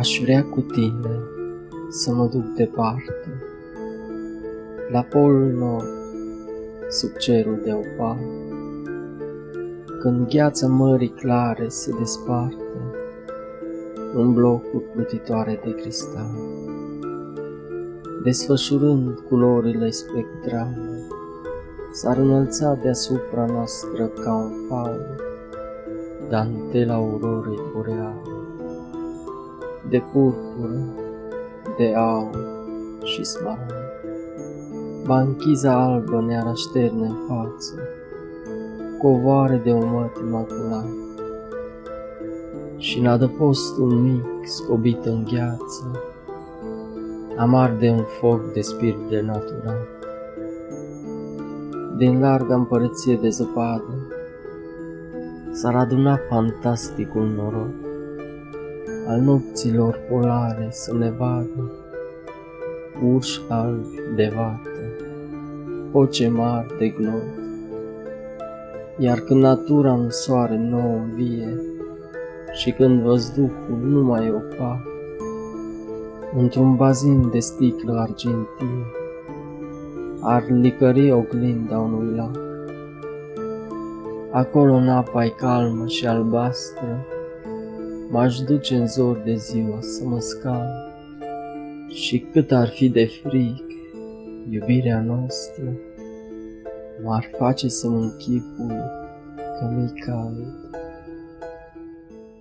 Aș vrea cu tine să mă duc departe, la polul nord, sub cerul de opal, când gheața mării clare se desparte în blocuri plutitoare de cristal, desfășurând culorile spectrale, s-ar înălța deasupra noastră ca un fal, dantela aurorei boreale, de purpură, de aur și smaragd. Banchiza albă ne-ar așterne în față, covoare de umăt imaculat, și în adăpostul mic scobit în gheață, amar de un foc de spirit de natural. Din larga împărăție de zăpadă, s-ar aduna fantasticul noroc al nopților polare să ne vadă, urși albi de vată, foce mari de glod. Iar când natura în soare nouă vie și când văzduhul nu mai e opac, într-un bazin de sticlă argintie, ar licări oglinda unui lac. Acolo în apa e calmă și albastră, m-aș duce în zor de ziua să mă scal și cât ar fi de fric iubirea noastră, m-ar face să mă închipui că mi cald.